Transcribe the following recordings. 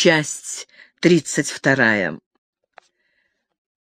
Часть тридцать вторая.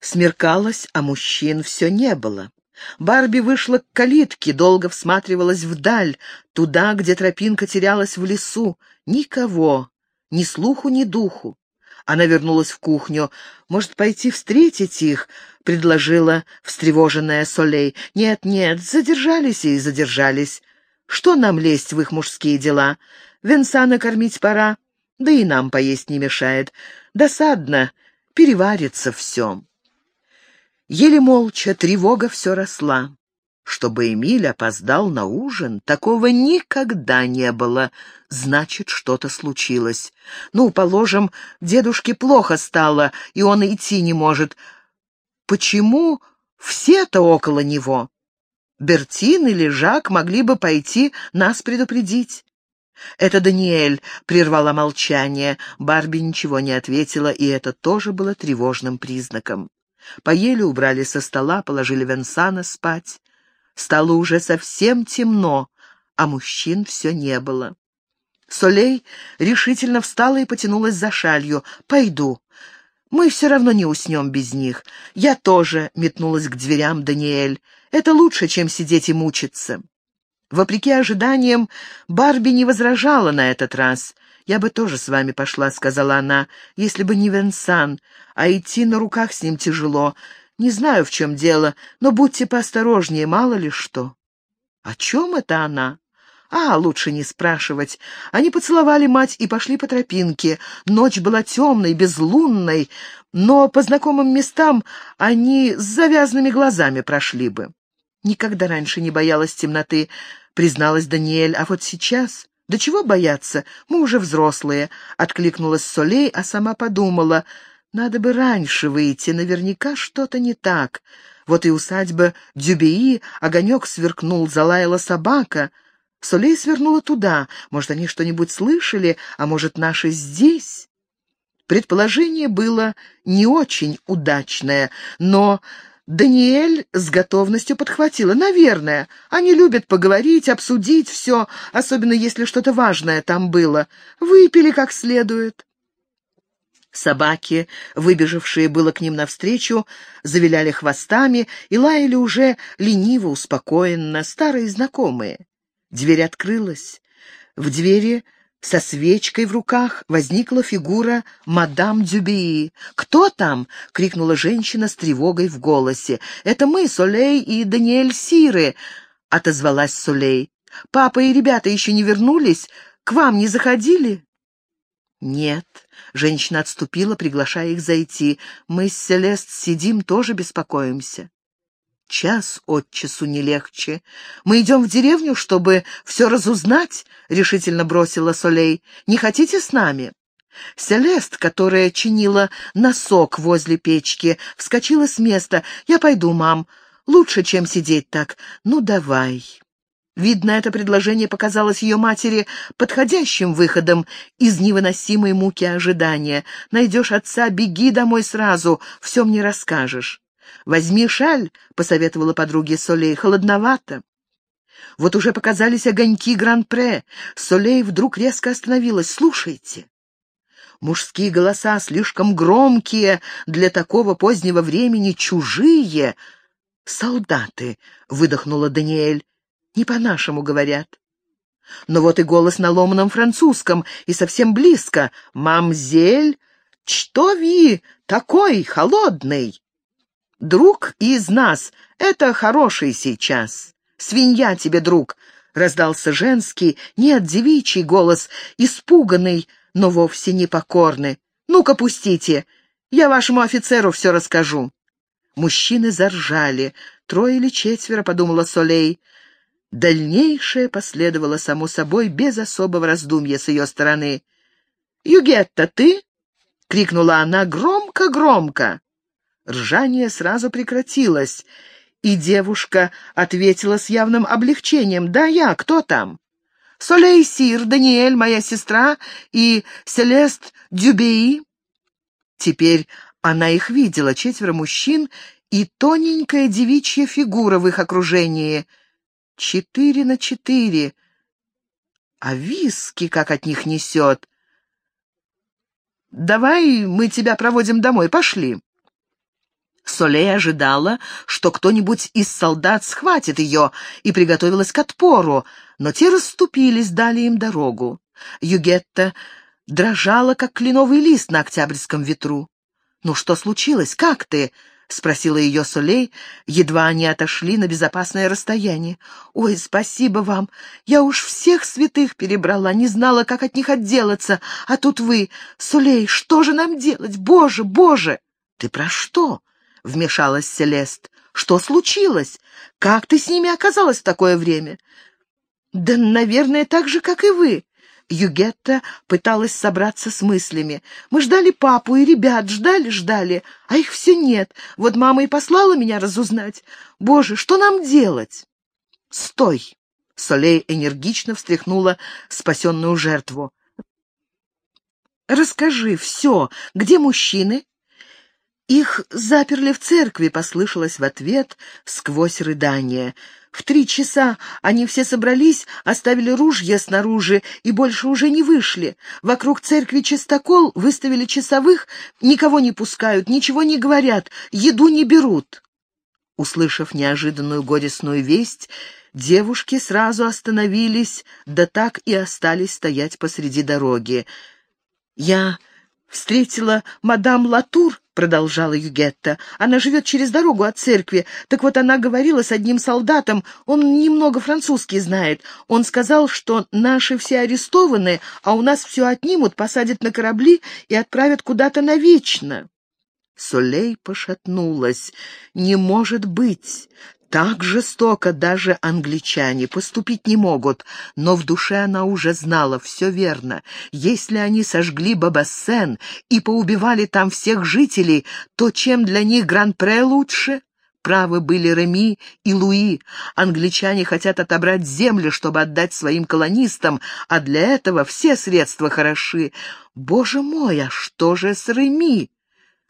Смеркалось, а мужчин все не было. Барби вышла к калитке, долго всматривалась вдаль, туда, где тропинка терялась в лесу. Никого, ни слуху, ни духу. Она вернулась в кухню. «Может, пойти встретить их?» — предложила встревоженная Солей. «Нет, нет, задержались и задержались. Что нам лезть в их мужские дела? Венсана кормить пора, да и нам поесть не мешает. Досадно, переварится все». Еле молча, тревога все росла. Чтобы Эмиль опоздал на ужин, такого никогда не было. Значит, что-то случилось. Ну, положим, дедушке плохо стало, и он идти не может. Почему все-то около него? Бертин или Жак могли бы пойти нас предупредить. «Это Даниэль», — прервала молчание. Барби ничего не ответила, и это тоже было тревожным признаком. Поели, убрали со стола, положили Венсана спать. Стало уже совсем темно, а мужчин все не было. Солей решительно встала и потянулась за шалью. «Пойду. Мы все равно не уснем без них. Я тоже», — метнулась к дверям Даниэль. «Это лучше, чем сидеть и мучиться». Вопреки ожиданиям, Барби не возражала на этот раз. «Я бы тоже с вами пошла», — сказала она, — «если бы не Венсан, а идти на руках с ним тяжело. Не знаю, в чем дело, но будьте поосторожнее, мало ли что». «О чем это она?» А, лучше не спрашивать. Они поцеловали мать и пошли по тропинке. Ночь была темной, безлунной, но по знакомым местам они с завязанными глазами прошли бы. Никогда раньше не боялась темноты, призналась Даниэль, а вот сейчас... «Да чего бояться? Мы уже взрослые», — откликнулась Солей, а сама подумала, «надо бы раньше выйти, наверняка что-то не так». Вот и усадьба Дюбеи, огонек сверкнул, залаяла собака. Солей свернула туда. Может, они что-нибудь слышали, а может, наши здесь? Предположение было не очень удачное, но Даниэль с готовностью подхватила. «Наверное. Они любят поговорить, обсудить все, особенно если что-то важное там было. Выпили как следует». Собаки, выбежавшие было к ним навстречу, завиляли хвостами и лаяли уже лениво, успокоенно, старые знакомые. Дверь открылась. В двери со свечкой в руках возникла фигура мадам Дюбии. «Кто там?» — крикнула женщина с тревогой в голосе. «Это мы, Солей и Даниэль Сиры», — отозвалась Солей. «Папа и ребята еще не вернулись? К вам не заходили?» «Нет», — женщина отступила, приглашая их зайти. «Мы с Селест сидим, тоже беспокоимся». Час от часу не легче. Мы идем в деревню, чтобы все разузнать, — решительно бросила Солей. Не хотите с нами? Селест, которая чинила носок возле печки, вскочила с места. «Я пойду, мам. Лучше, чем сидеть так. Ну, давай». Видно, это предложение показалось ее матери подходящим выходом из невыносимой муки ожидания. «Найдешь отца, беги домой сразу, все мне расскажешь». «Возьми шаль», — посоветовала подруге Солей, — «холодновато». Вот уже показались огоньки Гран-Пре. Солей вдруг резко остановилась. «Слушайте». Мужские голоса слишком громкие для такого позднего времени, чужие. «Солдаты», — выдохнула Даниэль, — «не по-нашему говорят». Но вот и голос на ломаном французском, и совсем близко. «Мамзель, что ви такой холодный?» Друг из нас — это хороший сейчас. Свинья тебе, друг!» — раздался женский, нет, девичий голос, испуганный, но вовсе не покорный. «Ну-ка, пустите! Я вашему офицеру все расскажу!» Мужчины заржали. Трое или четверо, подумала Солей. Дальнейшее последовало, само собой, без особого раздумья с ее стороны. «Югетта, ты?» — крикнула она громко-громко. Ржание сразу прекратилось, и девушка ответила с явным облегчением. «Да я, кто там?» «Солей Сир, Даниэль, моя сестра, и Селест Дюбеи». Теперь она их видела, четверо мужчин и тоненькая девичья фигура в их окружении. Четыре на четыре. А виски как от них несет. давай мы тебя проводим домой, пошли». Солей ожидала, что кто-нибудь из солдат схватит ее, и приготовилась к отпору, но те расступились, дали им дорогу. Югетта дрожала, как кленовый лист на октябрьском ветру. «Ну что случилось? Как ты?» — спросила ее Солей, едва они отошли на безопасное расстояние. «Ой, спасибо вам! Я уж всех святых перебрала, не знала, как от них отделаться. А тут вы... Солей, что же нам делать? Боже, боже!» «Ты про что?» — вмешалась Селест. «Что случилось? Как ты с ними оказалась в такое время?» «Да, наверное, так же, как и вы. Югетта пыталась собраться с мыслями. «Мы ждали папу и ребят, ждали-ждали, а их все нет. Вот мама и послала меня разузнать. Боже, что нам делать?» «Стой!» — Солей энергично встряхнула спасенную жертву. «Расскажи все. Где мужчины?» «Их заперли в церкви», — послышалось в ответ сквозь рыдание. В три часа они все собрались, оставили ружья снаружи и больше уже не вышли. Вокруг церкви чистокол, выставили часовых, никого не пускают, ничего не говорят, еду не берут. Услышав неожиданную горестную весть, девушки сразу остановились, да так и остались стоять посреди дороги. Я встретила мадам Латур, — продолжала Югетта. «Она живет через дорогу от церкви. Так вот она говорила с одним солдатом, он немного французский знает. Он сказал, что наши все арестованы, а у нас все отнимут, посадят на корабли и отправят куда-то навечно». Солей пошатнулась. «Не может быть! Так жестоко даже англичане поступить не могут, но в душе она уже знала, все верно. Если они сожгли Бабассен и поубивали там всех жителей, то чем для них Гран-Пре лучше? Правы были Реми и Луи. Англичане хотят отобрать земли, чтобы отдать своим колонистам, а для этого все средства хороши. Боже мой, а что же с Реми?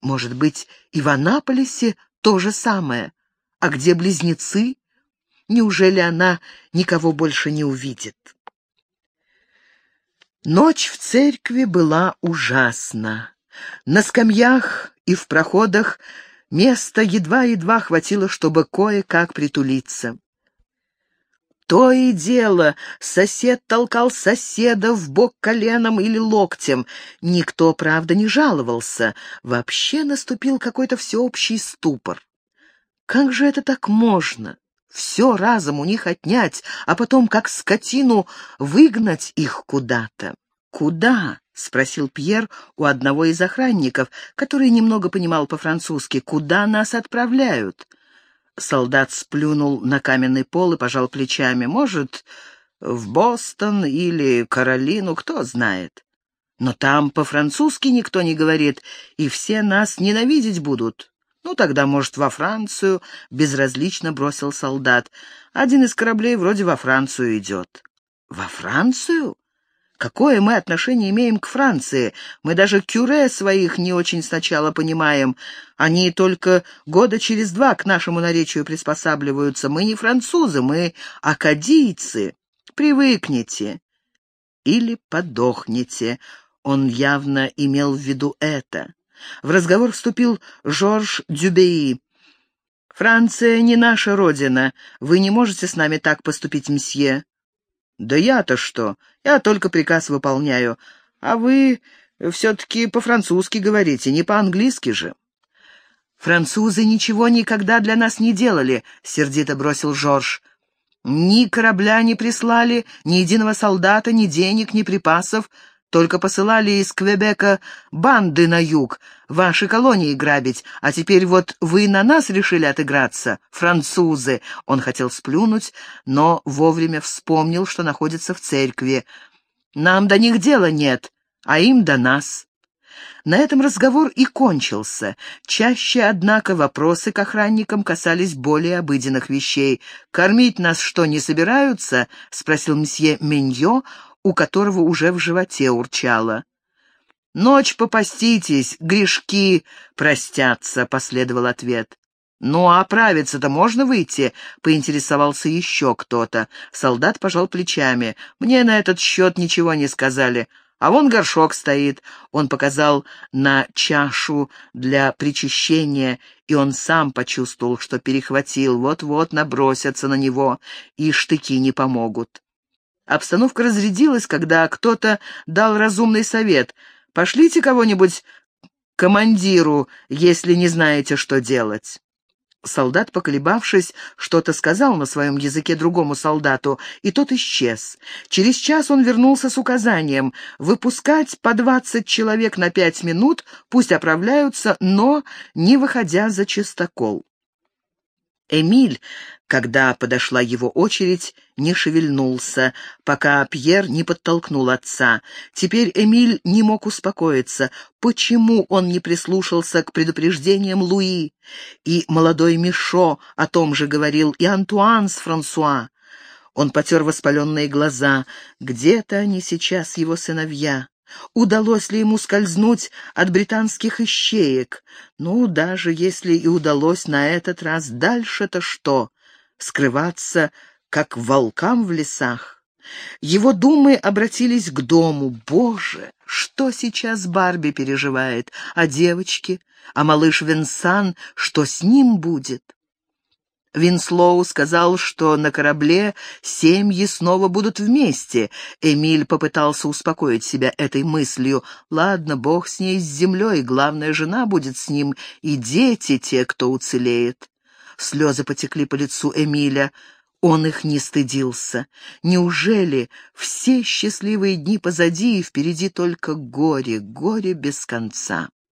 Может быть, и в Анаполисе то же самое? А где близнецы? Неужели она никого больше не увидит? Ночь в церкви была ужасна. На скамьях и в проходах места едва-едва хватило, чтобы кое-как притулиться. То и дело, сосед толкал соседа в бок коленом или локтем. Никто, правда, не жаловался. Вообще наступил какой-то всеобщий ступор. Как же это так можно? Все разом у них отнять, а потом, как скотину, выгнать их куда-то. «Куда?» — спросил Пьер у одного из охранников, который немного понимал по-французски. «Куда нас отправляют?» Солдат сплюнул на каменный пол и пожал плечами. «Может, в Бостон или Каролину, кто знает. Но там по-французски никто не говорит, и все нас ненавидеть будут. «Ну, тогда, может, во Францию?» — безразлично бросил солдат. «Один из кораблей вроде во Францию идет». «Во Францию? Какое мы отношение имеем к Франции? Мы даже кюре своих не очень сначала понимаем. Они только года через два к нашему наречию приспосабливаются. Мы не французы, мы акадийцы. Привыкните. Или подохните». Он явно имел в виду это. В разговор вступил Жорж Дюбеи. «Франция не наша родина. Вы не можете с нами так поступить, месье». «Да я-то что? Я только приказ выполняю. А вы все-таки по-французски говорите, не по-английски же». «Французы ничего никогда для нас не делали», — сердито бросил Жорж. «Ни корабля не прислали, ни единого солдата, ни денег, ни припасов. Только посылали из Квебека банды на юг, ваши колонии грабить, а теперь вот вы на нас решили отыграться, французы!» Он хотел сплюнуть, но вовремя вспомнил, что находится в церкви. «Нам до них дела нет, а им до нас». На этом разговор и кончился. Чаще, однако, вопросы к охранникам касались более обыденных вещей. «Кормить нас что, не собираются?» — спросил месье Меньо, у которого уже в животе урчало. «Ночь попаститесь, грешки простятся», — последовал ответ. «Ну, а оправиться-то можно выйти?» — поинтересовался еще кто-то. Солдат пожал плечами. «Мне на этот счет ничего не сказали. А вон горшок стоит. Он показал на чашу для причащения, и он сам почувствовал, что перехватил. Вот-вот набросятся на него, и штыки не помогут. Обстановка разрядилась, когда кто-то дал разумный совет. «Пошлите кого-нибудь командиру, если не знаете, что делать». Солдат, поколебавшись, что-то сказал на своем языке другому солдату, и тот исчез. Через час он вернулся с указанием выпускать по двадцать человек на пять минут, пусть оправляются, но не выходя за чистокол. Эмиль, когда подошла его очередь, не шевельнулся, пока Пьер не подтолкнул отца. Теперь Эмиль не мог успокоиться. Почему он не прислушался к предупреждениям Луи? И молодой Мишо о том же говорил, и Антуан с Франсуа. Он потер воспаленные глаза. Где-то они сейчас, его сыновья. Удалось ли ему скользнуть от британских ищеек? Ну, даже если и удалось на этот раз, дальше-то что? Скрываться, как волкам в лесах? Его думы обратились к дому. Боже, что сейчас Барби переживает? А девочки? А малыш Винсан? Что с ним будет? Винслоу сказал, что на корабле семьи снова будут вместе. Эмиль попытался успокоить себя этой мыслью. Ладно, бог с ней, с землей, главная жена будет с ним, и дети те, кто уцелеет. Слезы потекли по лицу Эмиля. Он их не стыдился. Неужели все счастливые дни позади, и впереди только горе, горе без конца?